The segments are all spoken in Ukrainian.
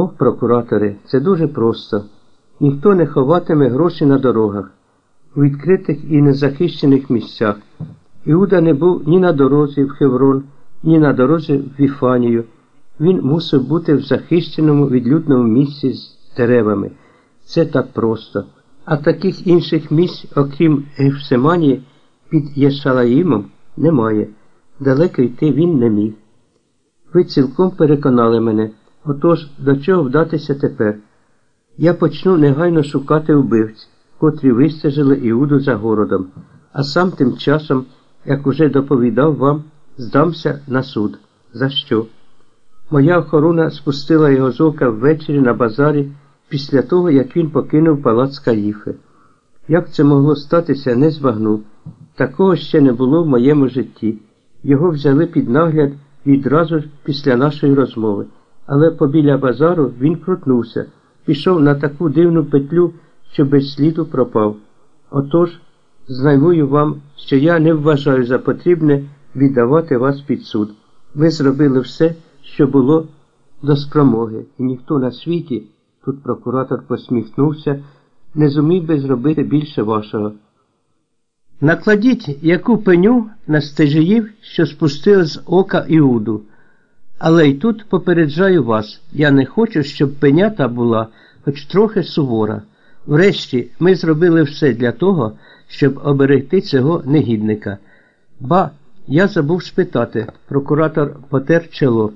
Ох, прокуратори, це дуже просто. Ніхто не ховатиме гроші на дорогах, у відкритих і незахищених місцях. Іуда не був ні на дорозі в Хеврон, ні на дорозі в Віфанію. Він мусив бути в захищеному відлюдному місці з деревами. Це так просто. А таких інших місць, окрім Гефсиманії, під Єшалаїмом, немає. Далеко йти він не міг. Ви цілком переконали мене. Отож, до чого вдатися тепер? Я почну негайно шукати вбивць, котрі вистежили Іуду за городом, а сам тим часом, як уже доповідав вам, здамся на суд. За що? Моя охорона спустила його з ока ввечері на базарі після того, як він покинув палац Каїфи. Як це могло статися, не збагнув. Такого ще не було в моєму житті. Його взяли під нагляд відразу ж після нашої розмови, але побіля базару він крутнувся, пішов на таку дивну петлю, що без сліду пропав. Отож, знаймую вам, що я не вважаю за потрібне віддавати вас під суд. Ви зробили все, що було до спромоги, і ніхто на світі, тут прокуратор посміхнувся, не зумів би зробити більше вашого. Накладіть яку пеню на стежиїв, що спустили з ока Іуду. Але й тут попереджаю вас, я не хочу, щоб пеня та була хоч трохи сувора. Врешті ми зробили все для того, щоб оберегти цього негідника. Ба, я забув спитати, прокуратор потер чоло,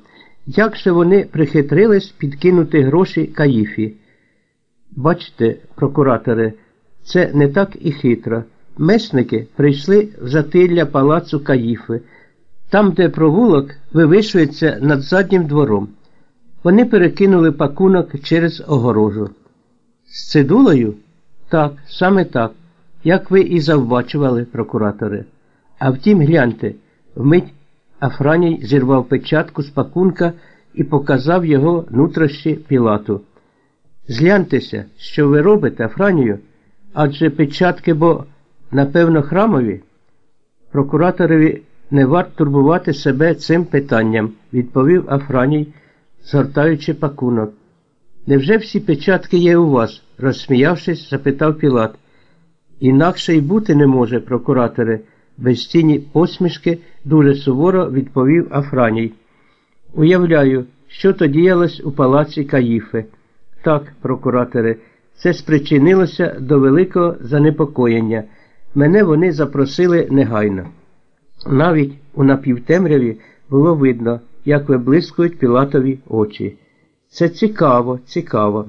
як же вони прихитрились підкинути гроші Каїфі? Бачите, прокураторе, це не так і хитро. Месники прийшли в затилля палацу Каїфи, там, де провулок вивишується над заднім двором. Вони перекинули пакунок через огорожу. З цидулою? Так, саме так, як ви і завбачували, прокуратори. А втім, гляньте, вмить Афраній зірвав печатку з пакунка і показав його нутрощі Пілату. Згляньтеся, що ви робите, Афранію, адже печатки, бо, напевно, храмові. Прокураторові не варт турбувати себе цим питанням, відповів Афраній, згортаючи пакунок. Невже всі печатки є у вас? розсміявшись, запитав Пілат. Інакше й бути не може, прокураторе, без тіні посмішки дуже суворо відповів Афраній. Уявляю, що то діялось у палаці Каїфи. Так, прокураторе, це спричинилося до великого занепокоєння. Мене вони запросили негайно. Навіть у напівтемряві було видно, як виблискують Пілатові очі. Це цікаво, цікаво.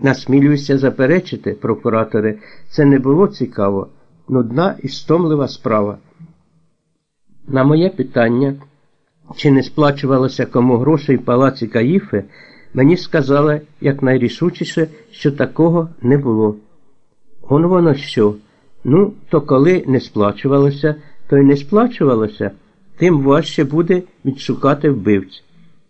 Насмілююся заперечити, прокураторе, це не було цікаво, нудна і стомлива справа. На моє питання, чи не сплачувалося кому грошей в палаці Каїфи, мені сказали якнайрішучіше, що такого не було. Он воно що? Ну, то коли не сплачувалося, то й не сплачувалося, тим важче буде відшукати вбивць.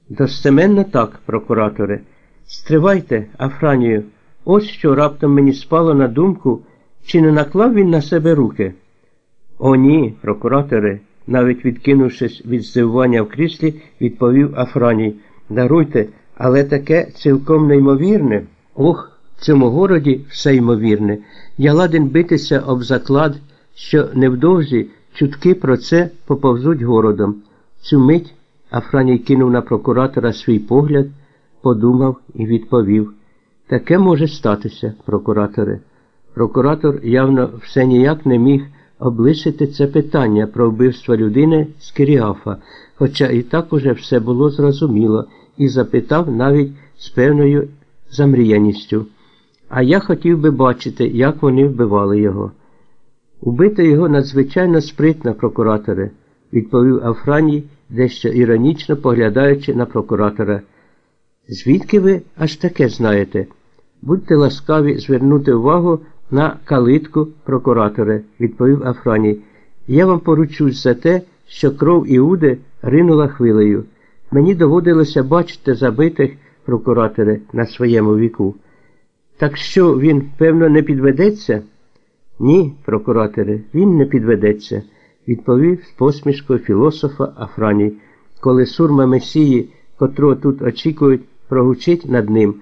Достеменно так, прокураторе. Стривайте, Афранію, ось що раптом мені спало на думку, чи не наклав він на себе руки. О, ні, прокураторе, навіть відкинувшись від здивування в кріслі, відповів Афраній. Даруйте, але таке цілком неймовірне. Ох, в цьому городі все ймовірне. Я ладен битися об заклад, що невдовзі чутки про це поповзуть городом. Цю мить Афраній кинув на прокуратора свій погляд, подумав і відповів. Таке може статися, прокураторе. Прокуратор явно все ніяк не міг облишити це питання про вбивство людини з Киріафа, хоча і так уже все було зрозуміло, і запитав навіть з певною замріяністю. А я хотів би бачити, як вони вбивали його. Убити його надзвичайно спритно, прокураторе, відповів Афраній, дещо іронічно поглядаючи на прокуратора. Звідки ви аж таке знаєте? Будьте ласкаві звернути увагу на калитку прокуратора, відповів Афраній. Я вам поручусь за те, що кров Іуди ринула хвилею. Мені доводилося бачити забитих прокуратори на своєму віку. Так що він, певно, не підведеться? Ні, прокураторе, він не підведеться, відповів з посмішкою філософа Афраній, коли сурма Месії, котрого тут очікують, прогучить над ним.